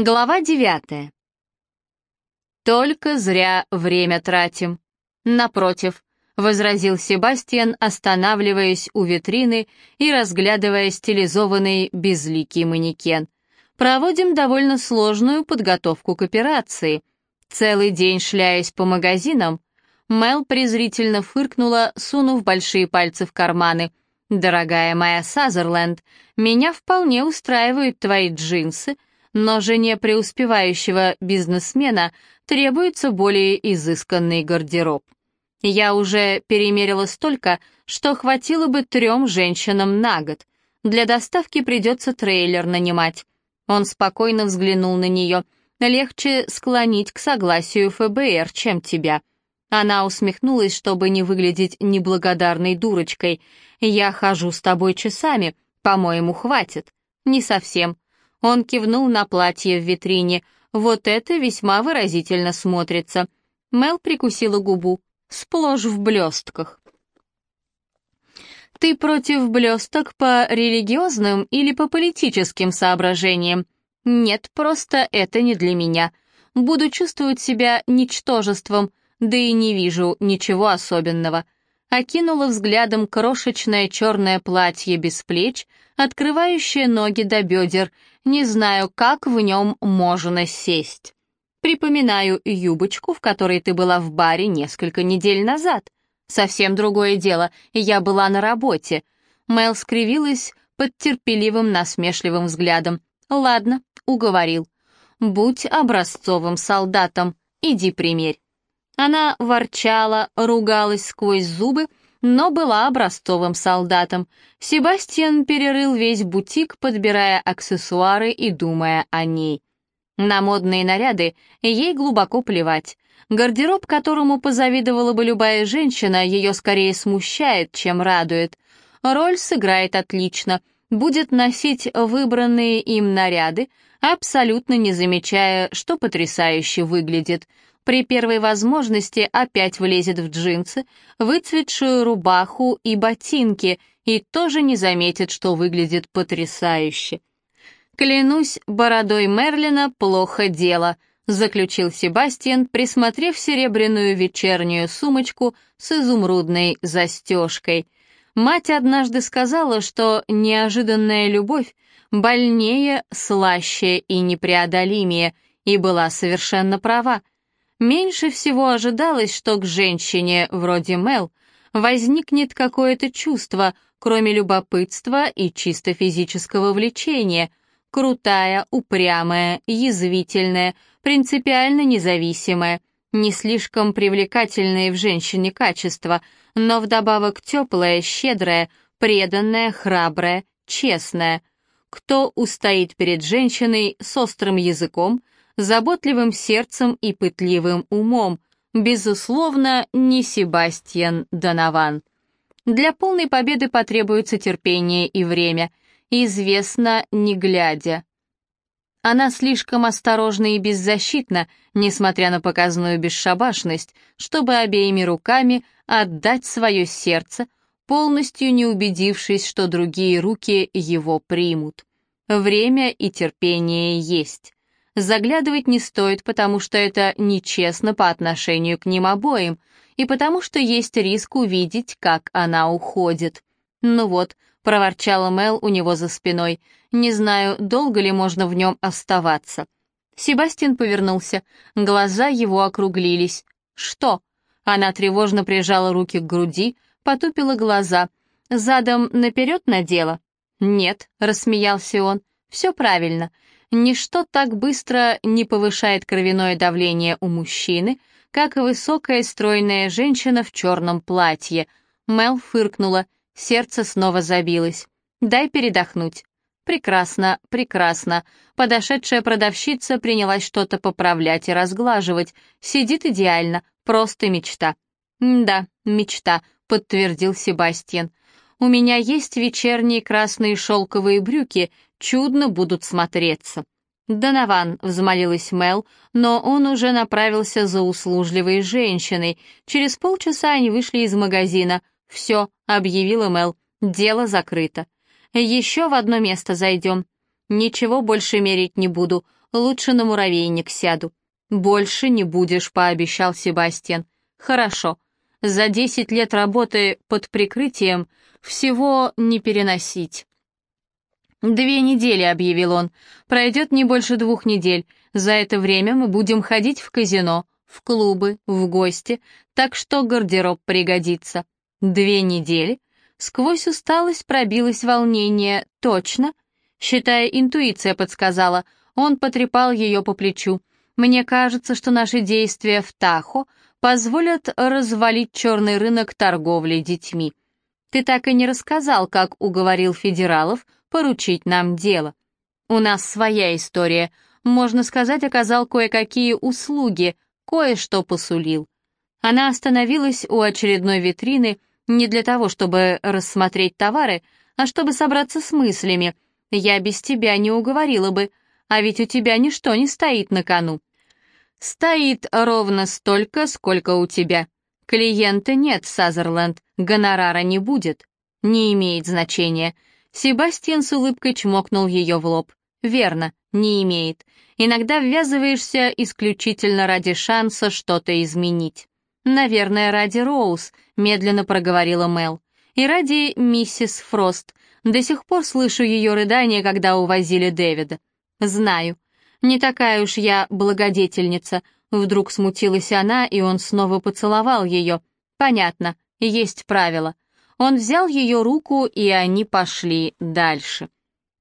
Глава девятая. «Только зря время тратим». «Напротив», — возразил Себастьян, останавливаясь у витрины и разглядывая стилизованный безликий манекен. «Проводим довольно сложную подготовку к операции. Целый день шляясь по магазинам». Мел презрительно фыркнула, сунув большие пальцы в карманы. «Дорогая моя Сазерленд, меня вполне устраивают твои джинсы», но жене преуспевающего бизнесмена требуется более изысканный гардероб. Я уже перемерила столько, что хватило бы трем женщинам на год. Для доставки придется трейлер нанимать. Он спокойно взглянул на нее. Легче склонить к согласию ФБР, чем тебя. Она усмехнулась, чтобы не выглядеть неблагодарной дурочкой. «Я хожу с тобой часами, по-моему, хватит». «Не совсем. Он кивнул на платье в витрине. «Вот это весьма выразительно смотрится». Мел прикусила губу. «Сплошь в блестках». «Ты против блесток по религиозным или по политическим соображениям?» «Нет, просто это не для меня. Буду чувствовать себя ничтожеством, да и не вижу ничего особенного». Окинула взглядом крошечное черное платье без плеч, открывающее ноги до бедер, не знаю, как в нем можно сесть. Припоминаю юбочку, в которой ты была в баре несколько недель назад. Совсем другое дело, я была на работе. Мэл скривилась под терпеливым насмешливым взглядом. Ладно, уговорил. Будь образцовым солдатом, иди примерь. Она ворчала, ругалась сквозь зубы, но была образцовым солдатом. Себастьян перерыл весь бутик, подбирая аксессуары и думая о ней. На модные наряды ей глубоко плевать. Гардероб, которому позавидовала бы любая женщина, ее скорее смущает, чем радует. Роль сыграет отлично, будет носить выбранные им наряды, абсолютно не замечая, что потрясающе выглядит — при первой возможности опять влезет в джинсы, выцветшую рубаху и ботинки и тоже не заметит, что выглядит потрясающе. «Клянусь, бородой Мерлина плохо дело», — заключил Себастьян, присмотрев серебряную вечернюю сумочку с изумрудной застежкой. Мать однажды сказала, что неожиданная любовь больнее, слаще и непреодолимее, и была совершенно права — Меньше всего ожидалось, что к женщине вроде Мел возникнет какое-то чувство, кроме любопытства и чисто физического влечения, крутая, упрямая, язвительная, принципиально независимая, не слишком привлекательные в женщине качества, но вдобавок теплая, щедрая, преданная, храбрая, честная. Кто устоит перед женщиной с острым языком, заботливым сердцем и пытливым умом, безусловно, не Себастьян Донован. Для полной победы потребуется терпение и время, известно не глядя. Она слишком осторожна и беззащитна, несмотря на показную бесшабашность, чтобы обеими руками отдать свое сердце, полностью не убедившись, что другие руки его примут. Время и терпение есть. Заглядывать не стоит, потому что это нечестно по отношению к ним обоим, и потому что есть риск увидеть, как она уходит. «Ну вот», — проворчала Мел у него за спиной, «не знаю, долго ли можно в нем оставаться». Себастьян повернулся, глаза его округлились. «Что?» Она тревожно прижала руки к груди, потупила глаза. «Задом наперед надела?» «Нет», — рассмеялся он, — «все правильно. Ничто так быстро не повышает кровяное давление у мужчины, как высокая стройная женщина в черном платье. Мел фыркнула, сердце снова забилось. «Дай передохнуть». «Прекрасно, прекрасно». Подошедшая продавщица принялась что-то поправлять и разглаживать. Сидит идеально, просто мечта. «Да, мечта», — подтвердил Себастьян. «У меня есть вечерние красные шелковые брюки, чудно будут смотреться». «Донован», — взмолилась Мел, но он уже направился за услужливой женщиной. Через полчаса они вышли из магазина. «Все», — объявила Мел, — «дело закрыто». «Еще в одно место зайдем». «Ничего больше мерить не буду. лучше на муравейник сяду. Больше не будешь, пообещал Себастьян. Хорошо. За десять лет работы под прикрытием всего не переносить. «Две недели», — объявил он. «Пройдет не больше двух недель. За это время мы будем ходить в казино, в клубы, в гости, так что гардероб пригодится. Две недели?» Сквозь усталость пробилось волнение. «Точно?» Считая, интуиция подсказала. Он потрепал ее по плечу. «Мне кажется, что наши действия в Тахо позволят развалить черный рынок торговли детьми. Ты так и не рассказал, как уговорил федералов поручить нам дело. У нас своя история. Можно сказать, оказал кое-какие услуги, кое-что посулил. Она остановилась у очередной витрины не для того, чтобы рассмотреть товары, а чтобы собраться с мыслями. Я без тебя не уговорила бы, а ведь у тебя ничто не стоит на кону. Стоит ровно столько, сколько у тебя. Клиента нет, Сазерленд, гонорара не будет. Не имеет значения. Себастьян с улыбкой чмокнул ее в лоб. «Верно, не имеет. Иногда ввязываешься исключительно ради шанса что-то изменить». «Наверное, ради Роуз», — медленно проговорила Мел. «И ради миссис Фрост. До сих пор слышу ее рыдания, когда увозили Дэвида. Знаю. Не такая уж я благодетельница». Вдруг смутилась она, и он снова поцеловал ее. «Понятно, есть правило». Он взял ее руку, и они пошли дальше.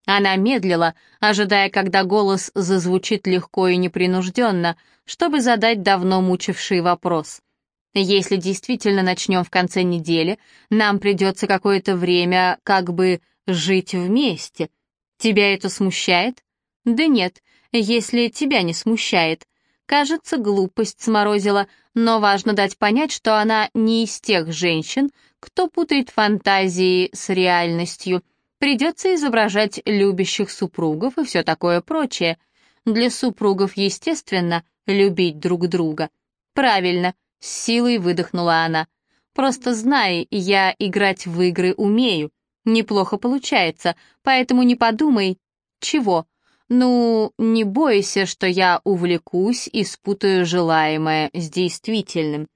Она медлила, ожидая, когда голос зазвучит легко и непринужденно, чтобы задать давно мучивший вопрос. «Если действительно начнем в конце недели, нам придется какое-то время как бы жить вместе. Тебя это смущает?» «Да нет, если тебя не смущает», Кажется, глупость сморозила, но важно дать понять, что она не из тех женщин, кто путает фантазии с реальностью. Придется изображать любящих супругов и все такое прочее. Для супругов, естественно, любить друг друга. Правильно, с силой выдохнула она. Просто знай, я играть в игры умею. Неплохо получается, поэтому не подумай... Чего? «Ну, не бойся, что я увлекусь и спутаю желаемое с действительным.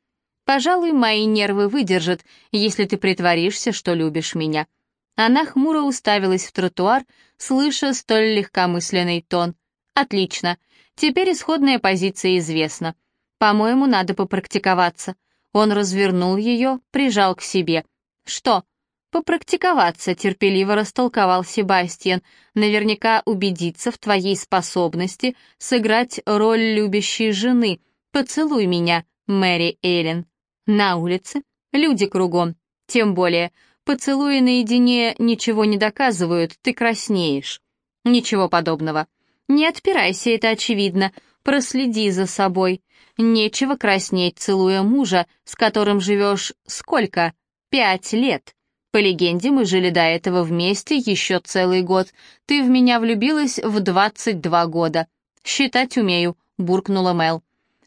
Пожалуй, мои нервы выдержат, если ты притворишься, что любишь меня». Она хмуро уставилась в тротуар, слыша столь легкомысленный тон. «Отлично. Теперь исходная позиция известна. По-моему, надо попрактиковаться». Он развернул ее, прижал к себе. «Что?» «Попрактиковаться», — терпеливо растолковал Себастьян, «наверняка убедиться в твоей способности сыграть роль любящей жены. Поцелуй меня, Мэри Эллен». На улице люди кругом. Тем более, поцелуи наедине ничего не доказывают, ты краснеешь. Ничего подобного. Не отпирайся, это очевидно. Проследи за собой. Нечего краснеть, целуя мужа, с которым живешь сколько? Пять лет. По легенде, мы жили до этого вместе еще целый год. Ты в меня влюбилась в 22 года. Считать умею, буркнула Мел.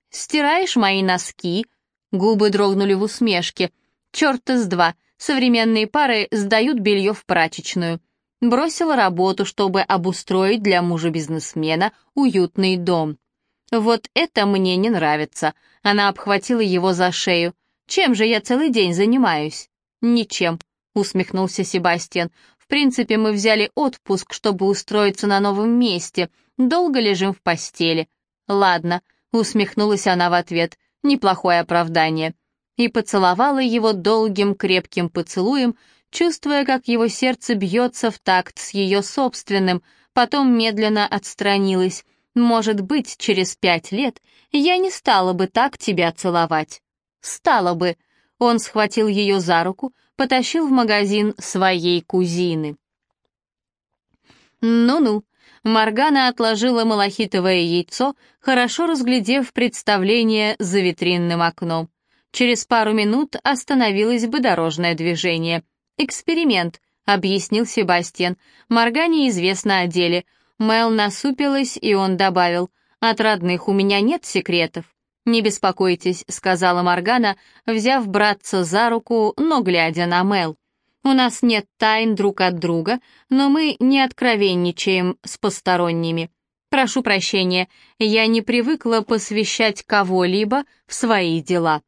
Стираешь мои носки? Губы дрогнули в усмешке. Черт из два. Современные пары сдают белье в прачечную. Бросила работу, чтобы обустроить для мужа-бизнесмена уютный дом. Вот это мне не нравится. Она обхватила его за шею. Чем же я целый день занимаюсь? Ничем усмехнулся Себастьян. В принципе, мы взяли отпуск, чтобы устроиться на новом месте. Долго лежим в постели. Ладно, усмехнулась она в ответ. Неплохое оправдание. И поцеловала его долгим крепким поцелуем, чувствуя, как его сердце бьется в такт с ее собственным, потом медленно отстранилась. Может быть, через пять лет я не стала бы так тебя целовать. Стала бы. Он схватил ее за руку, потащил в магазин своей кузины. «Ну-ну», Маргана отложила малахитовое яйцо, хорошо разглядев представление за витринным окном. Через пару минут остановилось бы дорожное движение. «Эксперимент», — объяснил Себастьян. «Маргане известно о деле». Мел насупилась, и он добавил, «От родных у меня нет секретов». «Не беспокойтесь», — сказала Моргана, взяв братца за руку, но глядя на Мел. «У нас нет тайн друг от друга, но мы не откровенничаем с посторонними. Прошу прощения, я не привыкла посвящать кого-либо в свои дела».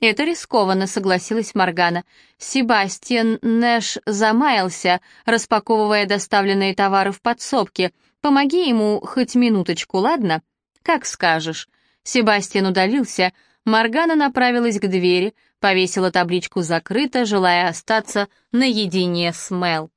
«Это рискованно», — согласилась Моргана. «Себастьян Нэш замаялся, распаковывая доставленные товары в подсобке. Помоги ему хоть минуточку, ладно?» «Как скажешь». Себастьян удалился, Моргана направилась к двери, повесила табличку «Закрыто», желая остаться наедине с Мел.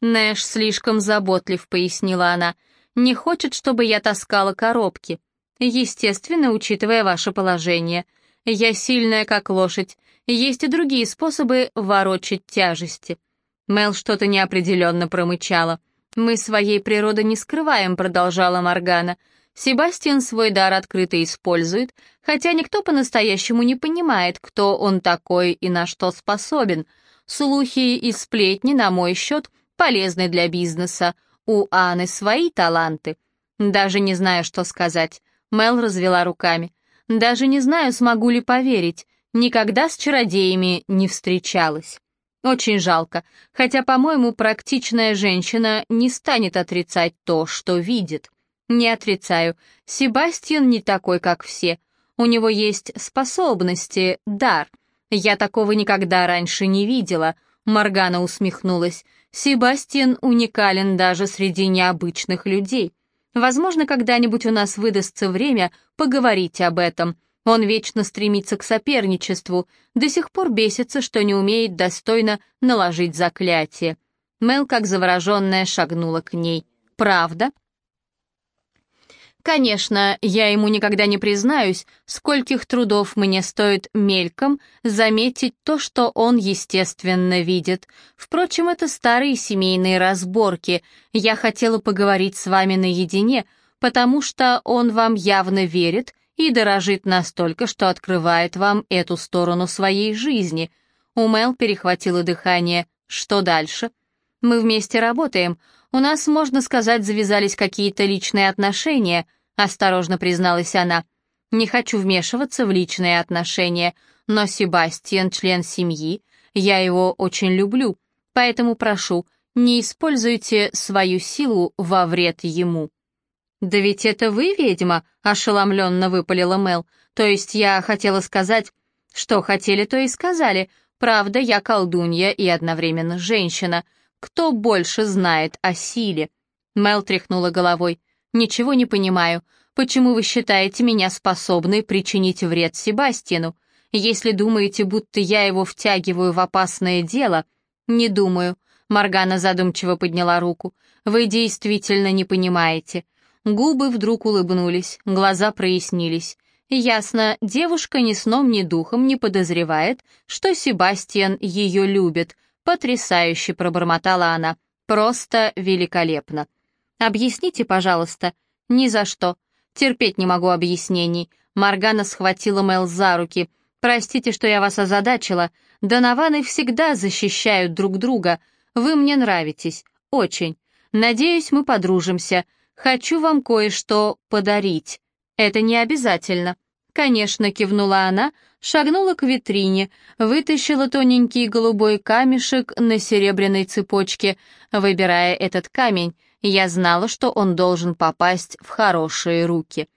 «Нэш слишком заботлив», — пояснила она. «Не хочет, чтобы я таскала коробки. Естественно, учитывая ваше положение». Я сильная, как лошадь. Есть и другие способы ворочать тяжести». Мел что-то неопределенно промычала. «Мы своей природы не скрываем», — продолжала Моргана. «Себастьян свой дар открыто использует, хотя никто по-настоящему не понимает, кто он такой и на что способен. Слухи и сплетни, на мой счет, полезны для бизнеса. У Анны свои таланты». Даже не знаю, что сказать. Мел развела руками. Даже не знаю, смогу ли поверить. Никогда с чародеями не встречалась. Очень жалко, хотя, по-моему, практичная женщина не станет отрицать то, что видит. Не отрицаю, Себастьян не такой, как все. У него есть способности, дар. Я такого никогда раньше не видела. Моргана усмехнулась. Себастьян уникален даже среди необычных людей. Возможно, когда-нибудь у нас выдастся время поговорить об этом. Он вечно стремится к соперничеству, до сих пор бесится, что не умеет достойно наложить заклятие. Мел, как завороженная, шагнула к ней. «Правда?» Конечно, я ему никогда не признаюсь, скольких трудов мне стоит мельком заметить то, что он, естественно, видит. Впрочем, это старые семейные разборки. Я хотела поговорить с вами наедине, потому что он вам явно верит и дорожит настолько, что открывает вам эту сторону своей жизни. У Мел перехватило дыхание. Что дальше? Мы вместе работаем. У нас, можно сказать, завязались какие-то личные отношения, осторожно призналась она. Не хочу вмешиваться в личные отношения, но Себастьян — член семьи, я его очень люблю, поэтому прошу, не используйте свою силу во вред ему». «Да ведь это вы, ведьма?» — ошеломленно выпалила Мел. «То есть я хотела сказать...» «Что хотели, то и сказали. Правда, я колдунья и одновременно женщина. Кто больше знает о силе?» Мел тряхнула головой. «Ничего не понимаю. Почему вы считаете меня способной причинить вред Себастину? Если думаете, будто я его втягиваю в опасное дело...» «Не думаю», — Моргана задумчиво подняла руку. «Вы действительно не понимаете». Губы вдруг улыбнулись, глаза прояснились. Ясно, девушка ни сном, ни духом не подозревает, что Себастьян ее любит. Потрясающе пробормотала она. Просто великолепно. Объясните, пожалуйста. Ни за что. Терпеть не могу объяснений. Маргана схватила Мел за руки. Простите, что я вас озадачила. Донованы всегда защищают друг друга. Вы мне нравитесь. Очень. Надеюсь, мы подружимся. Хочу вам кое-что подарить. Это не обязательно. Конечно, кивнула она, шагнула к витрине, вытащила тоненький голубой камешек на серебряной цепочке. Выбирая этот камень, я знала, что он должен попасть в хорошие руки.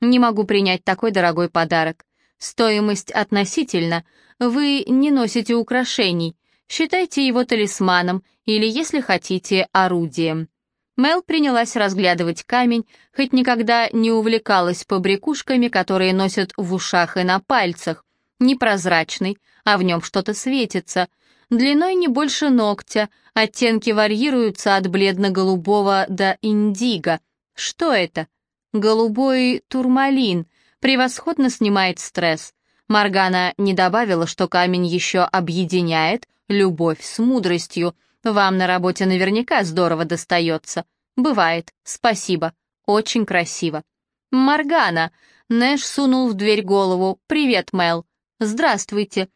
Не могу принять такой дорогой подарок. Стоимость относительно. Вы не носите украшений. Считайте его талисманом или, если хотите, орудием. Мел принялась разглядывать камень, хоть никогда не увлекалась побрякушками, которые носят в ушах и на пальцах. Непрозрачный, а в нем что-то светится. Длиной не больше ногтя, оттенки варьируются от бледно-голубого до индиго. Что это? Голубой турмалин. Превосходно снимает стресс. Маргана не добавила, что камень еще объединяет любовь с мудростью — вам на работе наверняка здорово достается. Бывает. Спасибо. Очень красиво. Маргана. Нэш сунул в дверь голову. Привет, Мел. Здравствуйте.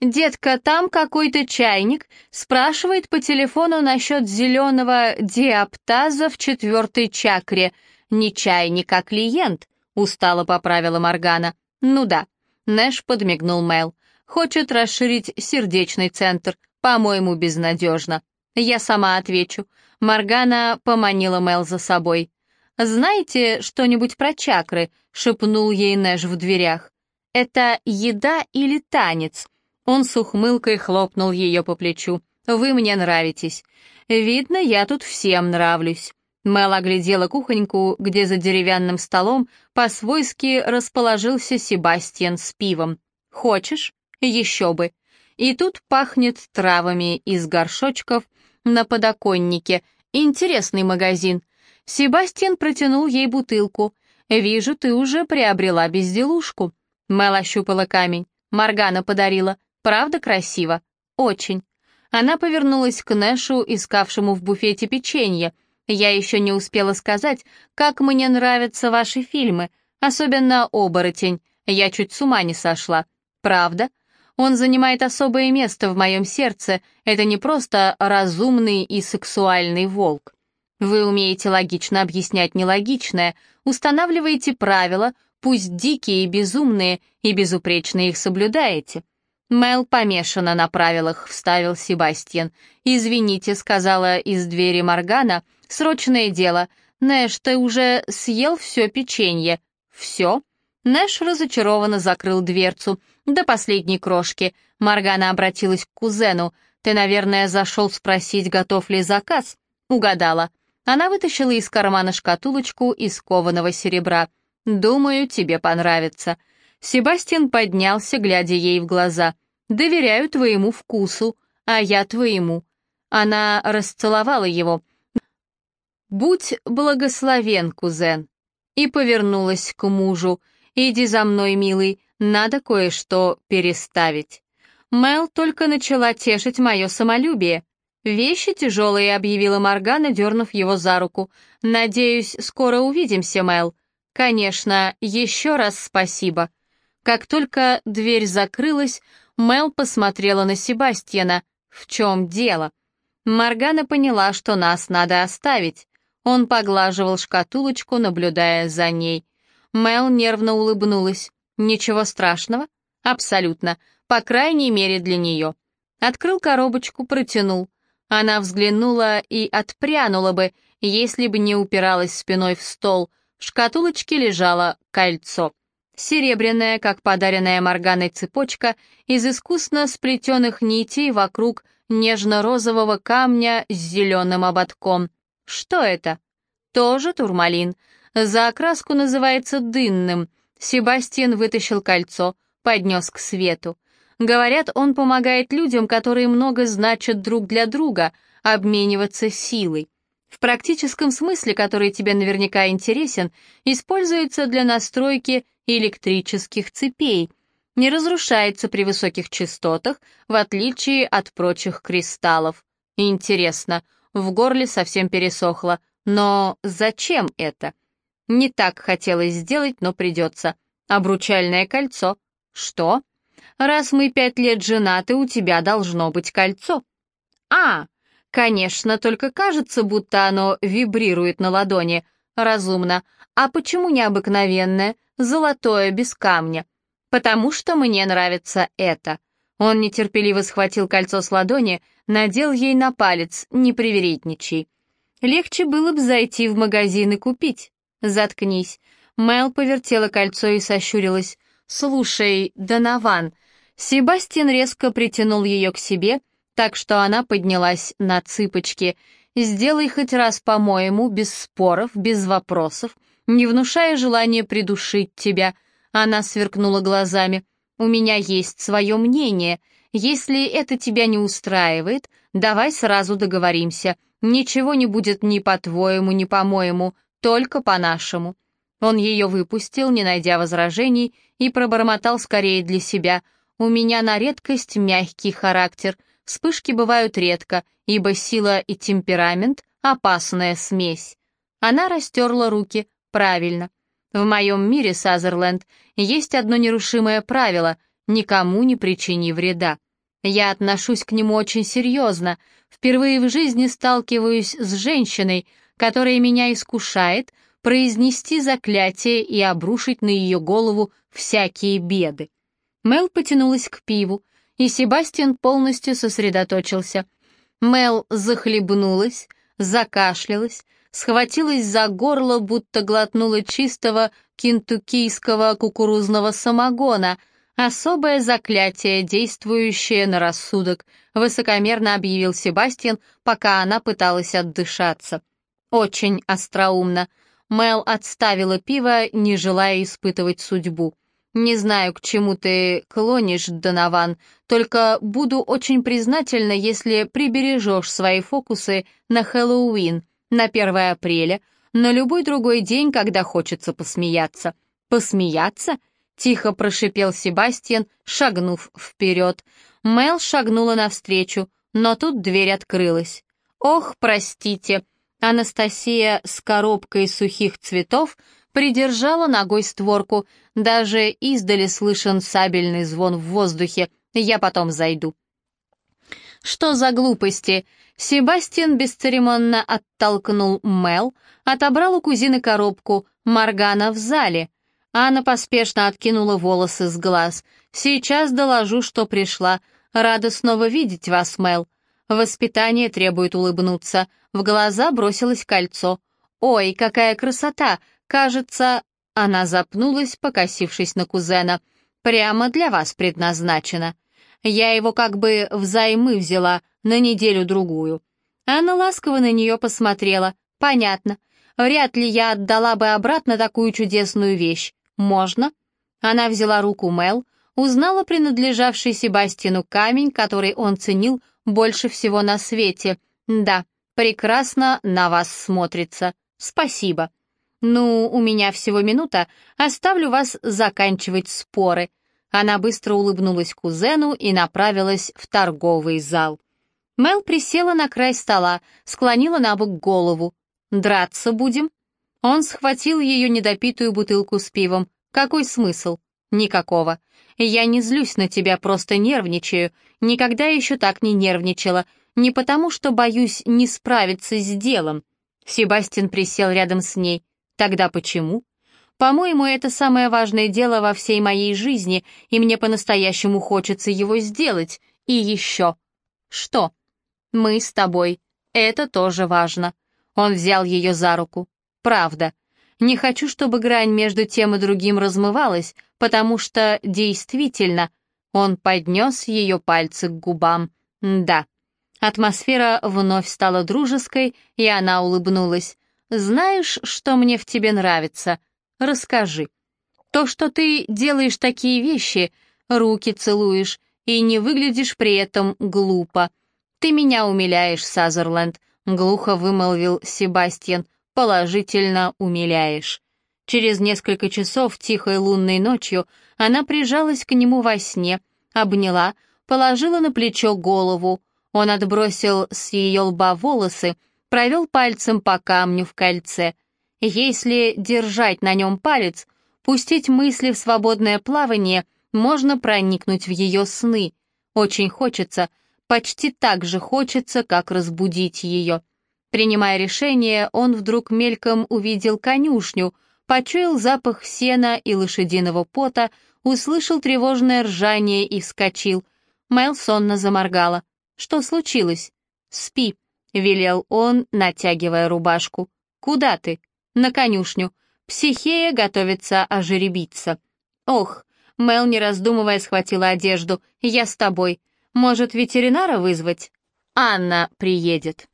Детка, там какой-то чайник спрашивает по телефону насчет зеленого диаптаза в четвертой чакре. Не чайник, а клиент, устало поправила Маргана. Ну да. Нэш подмигнул Мел. Хочет расширить сердечный центр. По-моему, безнадежно. «Я сама отвечу». Маргана поманила Мел за собой. «Знаете что-нибудь про чакры?» — шепнул ей Нэш в дверях. «Это еда или танец?» Он с ухмылкой хлопнул ее по плечу. «Вы мне нравитесь. Видно, я тут всем нравлюсь». Мел оглядела кухоньку, где за деревянным столом по-свойски расположился Себастьян с пивом. «Хочешь? Еще бы». И тут пахнет травами из горшочков на подоконнике. Интересный магазин. Себастьян протянул ей бутылку. «Вижу, ты уже приобрела безделушку». Мел ощупала камень. Маргана подарила. Правда красиво? Очень. Она повернулась к Нэшу, искавшему в буфете печенье. «Я еще не успела сказать, как мне нравятся ваши фильмы, особенно «Оборотень». Я чуть с ума не сошла. Правда? Он занимает особое место в моем сердце. Это не просто разумный и сексуальный волк. Вы умеете логично объяснять нелогичное, устанавливаете правила, пусть дикие и безумные, и безупречно их соблюдаете. Мел помешана на правилах, вставил Себастьян. «Извините», — сказала из двери Моргана, — «срочное дело. Нэш, ты уже съел все печенье?» «Все?» Нэш разочарованно закрыл дверцу. До последней крошки. Моргана обратилась к кузену. «Ты, наверное, зашел спросить, готов ли заказ?» Угадала. Она вытащила из кармана шкатулочку из кованого серебра. «Думаю, тебе понравится». Себастьян поднялся, глядя ей в глаза. «Доверяю твоему вкусу, а я твоему». Она расцеловала его. «Будь благословен, кузен», и повернулась к мужу. «Иди за мной, милый, надо кое-что переставить». Мел только начала тешить мое самолюбие. «Вещи тяжелые», — объявила Моргана, дернув его за руку. «Надеюсь, скоро увидимся, Мел». «Конечно, еще раз спасибо». Как только дверь закрылась, Мел посмотрела на Себастьяна. «В чем дело?» Моргана поняла, что нас надо оставить. Он поглаживал шкатулочку, наблюдая за ней. Мел нервно улыбнулась. «Ничего страшного?» «Абсолютно. По крайней мере, для нее». Открыл коробочку, протянул. Она взглянула и отпрянула бы, если бы не упиралась спиной в стол. В шкатулочке лежало кольцо. Серебряная, как подаренная Морганой цепочка, из искусно сплетенных нитей вокруг нежно-розового камня с зеленым ободком. Что это? Тоже турмалин. За окраску называется дынным. Себастьян вытащил кольцо, поднес к свету. Говорят, он помогает людям, которые много значат друг для друга, обмениваться силой. В практическом смысле, который тебе наверняка интересен, используется для настройки электрических цепей. Не разрушается при высоких частотах, в отличие от прочих кристаллов. Интересно, в горле совсем пересохло. Но зачем это? Не так хотелось сделать, но придется. Обручальное кольцо. Что? Раз мы пять лет женаты, у тебя должно быть кольцо. А, конечно, только кажется, будто оно вибрирует на ладони. Разумно. А почему необыкновенное, золотое, без камня? Потому что мне нравится это. Он нетерпеливо схватил кольцо с ладони, надел ей на палец, не привередничай. Легче было бы зайти в магазин и купить. Заткнись. Мел повертела кольцо и сощурилась. «Слушай, Донован...» Себастьян резко притянул ее к себе, так что она поднялась на цыпочки. «Сделай хоть раз, по-моему, без споров, без вопросов, не внушая желания придушить тебя». Она сверкнула глазами. «У меня есть свое мнение. Если это тебя не устраивает, давай сразу договоримся. Ничего не будет ни по-твоему, ни по-моему, только по-нашему». Он ее выпустил, не найдя возражений, и пробормотал скорее для себя. «У меня на редкость мягкий характер. Вспышки бывают редко, ибо сила и темперамент — опасная смесь». Она растерла руки. «Правильно. В моем мире, Сазерленд, есть одно нерушимое правило — никому не причини вреда. Я отношусь к нему очень серьезно. Впервые в жизни сталкиваюсь с женщиной, которая меня искушает — произнести заклятие и обрушить на ее голову всякие беды. Мел потянулась к пиву, и Себастьян полностью сосредоточился. Мел захлебнулась, закашлялась, схватилась за горло, будто глотнула чистого кентуккийского кукурузного самогона, особое заклятие, действующее на рассудок, высокомерно объявил Себастьян, пока она пыталась отдышаться. Очень остроумно. Мел отставила пиво, не желая испытывать судьбу. «Не знаю, к чему ты клонишь, Донован, только буду очень признательна, если прибережешь свои фокусы на Хэллоуин, на 1 апреля, на любой другой день, когда хочется посмеяться». «Посмеяться?» — тихо прошипел Себастьян, шагнув вперед. Мел шагнула навстречу, но тут дверь открылась. «Ох, простите!» Анастасия с коробкой сухих цветов придержала ногой створку. Даже издали слышен сабельный звон в воздухе. Я потом зайду. Что за глупости? Себастьян бесцеремонно оттолкнул Мел, отобрал у кузины коробку. Маргана в зале. Анна поспешно откинула волосы с глаз. «Сейчас доложу, что пришла. Рада снова видеть вас, Мел». Воспитание требует улыбнуться. В глаза бросилось кольцо. «Ой, какая красота! Кажется...» Она запнулась, покосившись на кузена. «Прямо для вас предназначено. Я его как бы взаймы взяла на неделю-другую». Анна ласково на нее посмотрела. «Понятно. Вряд ли я отдала бы обратно такую чудесную вещь. Можно?» Она взяла руку Мел, узнала принадлежавший Себастину камень, который он ценил больше всего на свете. Да, прекрасно на вас смотрится. Спасибо. Ну, у меня всего минута, оставлю вас заканчивать споры. Она быстро улыбнулась кузену и направилась в торговый зал. Мел присела на край стола, склонила на бок голову. «Драться будем?» Он схватил ее недопитую бутылку с пивом. «Какой смысл?» «Никакого. Я не злюсь на тебя, просто нервничаю. Никогда еще так не нервничала. Не потому, что боюсь не справиться с делом». Себастьян присел рядом с ней. «Тогда почему?» «По-моему, это самое важное дело во всей моей жизни, и мне по-настоящему хочется его сделать. И еще». «Что?» «Мы с тобой. Это тоже важно». Он взял ее за руку. «Правда. Не хочу, чтобы грань между тем и другим размывалась, потому что действительно он поднес ее пальцы к губам. Да. Атмосфера вновь стала дружеской, и она улыбнулась. «Знаешь, что мне в тебе нравится? Расскажи. То, что ты делаешь такие вещи, руки целуешь, и не выглядишь при этом глупо. Ты меня умиляешь, Сазерленд», — глухо вымолвил Себастьян. «Положительно умиляешь». Через несколько часов тихой лунной ночью она прижалась к нему во сне, обняла, положила на плечо голову. Он отбросил с ее лба волосы, провел пальцем по камню в кольце. Если держать на нем палец, пустить мысли в свободное плавание, можно проникнуть в ее сны. Очень хочется, почти так же хочется, как разбудить ее. Принимая решение, он вдруг мельком увидел конюшню — почуял запах сена и лошадиного пота, услышал тревожное ржание и вскочил. Мэл сонно заморгала. «Что случилось?» «Спи», — велел он, натягивая рубашку. «Куда ты?» «На конюшню. Психея готовится ожеребиться». «Ох», — Мэл, не раздумывая, схватила одежду. «Я с тобой. Может, ветеринара вызвать?» «Анна приедет».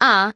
«А,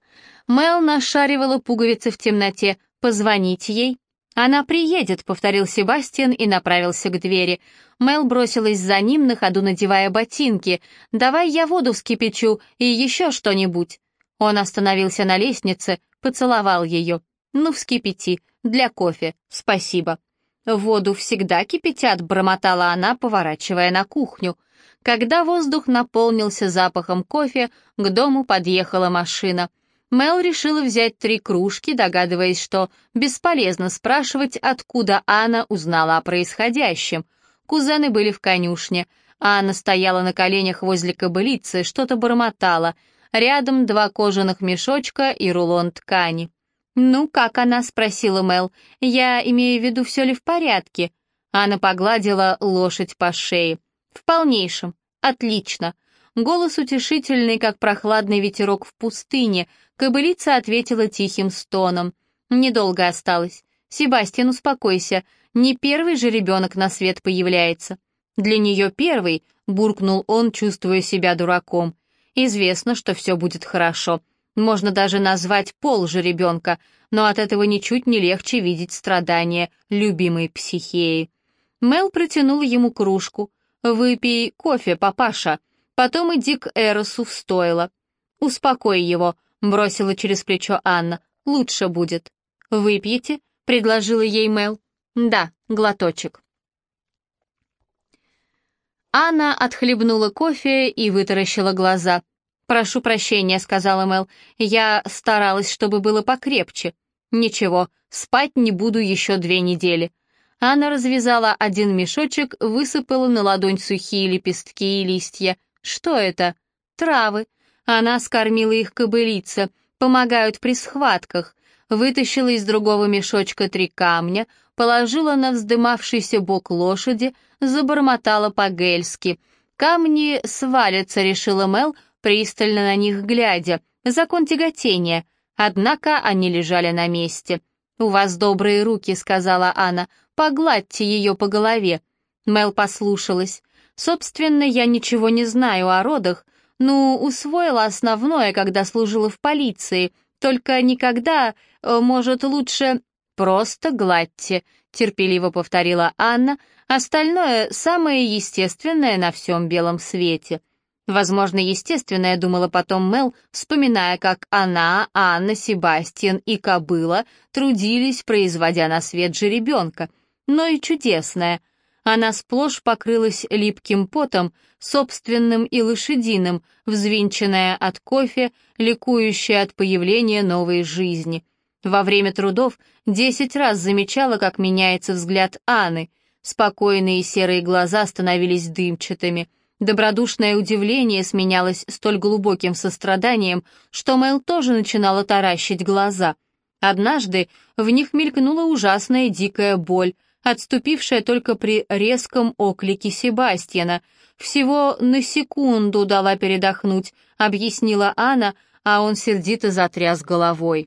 Мел нашаривала пуговицы в темноте. «Позвонить ей?» «Она приедет», — повторил Себастьян и направился к двери. Мел бросилась за ним, на ходу надевая ботинки. «Давай я воду вскипячу и еще что-нибудь». Он остановился на лестнице, поцеловал ее. «Ну, вскипяти. Для кофе. Спасибо». «Воду всегда кипятят», — бормотала она, поворачивая на кухню. Когда воздух наполнился запахом кофе, к дому подъехала машина — Мел решила взять три кружки, догадываясь, что бесполезно спрашивать, откуда Анна узнала о происходящем. Кузены были в конюшне. Анна стояла на коленях возле кобылицы, что-то бормотала. Рядом два кожаных мешочка и рулон ткани. «Ну, как она?» — спросила Мел. «Я имею в виду, все ли в порядке?» Анна погладила лошадь по шее. «В полнейшем. Отлично. Голос утешительный, как прохладный ветерок в пустыне, Кобылица ответила тихим стоном. «Недолго осталось. Себастьян, успокойся. Не первый же ребенок на свет появляется». «Для нее первый», — буркнул он, чувствуя себя дураком. «Известно, что все будет хорошо. Можно даже назвать пол же ребенка, но от этого ничуть не легче видеть страдания любимой психеи». Мел протянула ему кружку. «Выпей кофе, папаша. Потом иди к Эросу в стойло». «Успокой его», — бросила через плечо Анна. «Лучше будет». «Выпьете?» — предложила ей Мел. «Да, глоточек». Анна отхлебнула кофе и вытаращила глаза. «Прошу прощения», — сказала Мел. «Я старалась, чтобы было покрепче». «Ничего, спать не буду еще две недели». Анна развязала один мешочек, высыпала на ладонь сухие лепестки и листья. «Что это?» «Травы». Она скормила их кобылице. Помогают при схватках. Вытащила из другого мешочка три камня, положила на вздымавшийся бок лошади, забормотала по-гельски. «Камни свалятся», — решила Мел, пристально на них глядя. «Закон тяготения». Однако они лежали на месте. «У вас добрые руки», — сказала Анна. «Погладьте ее по голове». Мел послушалась. «Собственно, я ничего не знаю о родах. Ну, усвоила основное, когда служила в полиции. Только никогда, э, может, лучше...» «Просто гладьте», — терпеливо повторила Анна, остальное самое естественное на всем белом свете. Возможно, естественное, думала потом Мел, вспоминая, как она, Анна, Себастьян и Кобыла трудились, производя на свет же ребенка. Но и чудесное. Она сплошь покрылась липким потом, собственным и лошадиным, взвинченная от кофе, ликующая от появления новой жизни — во время трудов десять раз замечала, как меняется взгляд Анны. Спокойные серые глаза становились дымчатыми. Добродушное удивление сменялось столь глубоким состраданием, что Мэл тоже начинала таращить глаза. Однажды в них мелькнула ужасная дикая боль, отступившая только при резком оклике Себастьяна. «Всего на секунду дала передохнуть», — объяснила Анна, а он сердито затряс головой.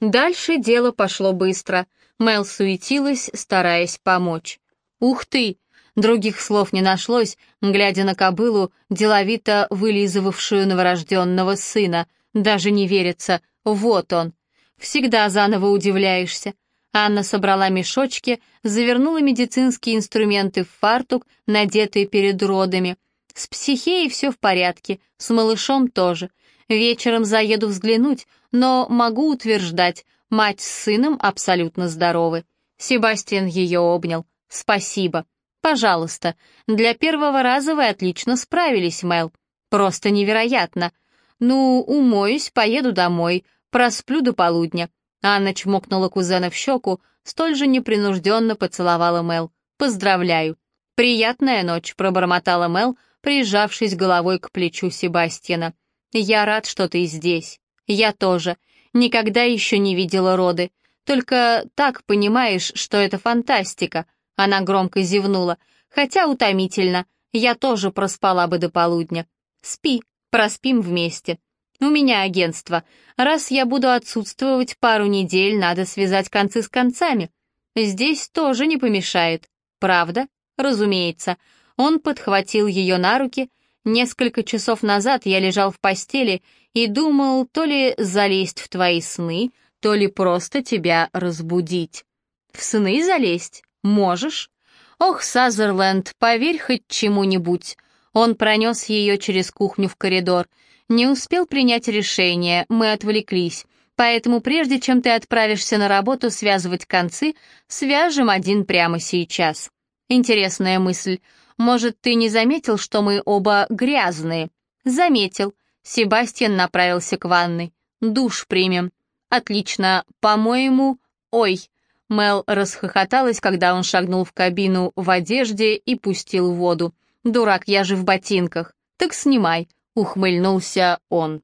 Дальше дело пошло быстро. Мел суетилась, стараясь помочь. «Ух ты!» Других слов не нашлось, глядя на кобылу, деловито вылизывавшую новорожденного сына. Даже не верится. Вот он. Всегда заново удивляешься. Анна собрала мешочки, завернула медицинские инструменты в фартук, надетый перед родами. С психеей все в порядке, с малышом тоже. Вечером заеду взглянуть, но могу утверждать, мать с сыном абсолютно здоровы. Себастьян ее обнял. Спасибо. Пожалуйста. Для первого раза вы отлично справились, Мел. Просто невероятно. Ну, умоюсь, поеду домой, просплю до полудня. Анна чмокнула кузена в щеку, столь же непринужденно поцеловала Мел. «Поздравляю». «Приятная ночь», — пробормотала Мел, прижавшись головой к плечу Себастьяна. «Я рад, что ты здесь. Я тоже. Никогда еще не видела роды. Только так понимаешь, что это фантастика». Она громко зевнула. «Хотя утомительно. Я тоже проспала бы до полудня. Спи, проспим вместе. У меня агентство. Раз я буду отсутствовать пару недель, надо связать концы с концами. Здесь тоже не помешает. Правда? Разумеется». Он подхватил ее на руки, Несколько часов назад я лежал в постели и думал то ли залезть в твои сны, то ли просто тебя разбудить. В сны залезть? Можешь? Ох, Сазерленд, поверь хоть чему-нибудь. Он пронес ее через кухню в коридор. Не успел принять решение, мы отвлеклись. Поэтому прежде чем ты отправишься на работу связывать концы, свяжем один прямо сейчас. Интересная мысль. Может, ты не заметил, что мы оба грязные?» «Заметил». Себастьян направился к ванной. «Душ примем». «Отлично. По-моему...» «Ой». Мел расхохоталась, когда он шагнул в кабину в одежде и пустил воду. «Дурак, я же в ботинках». «Так снимай», — ухмыльнулся он.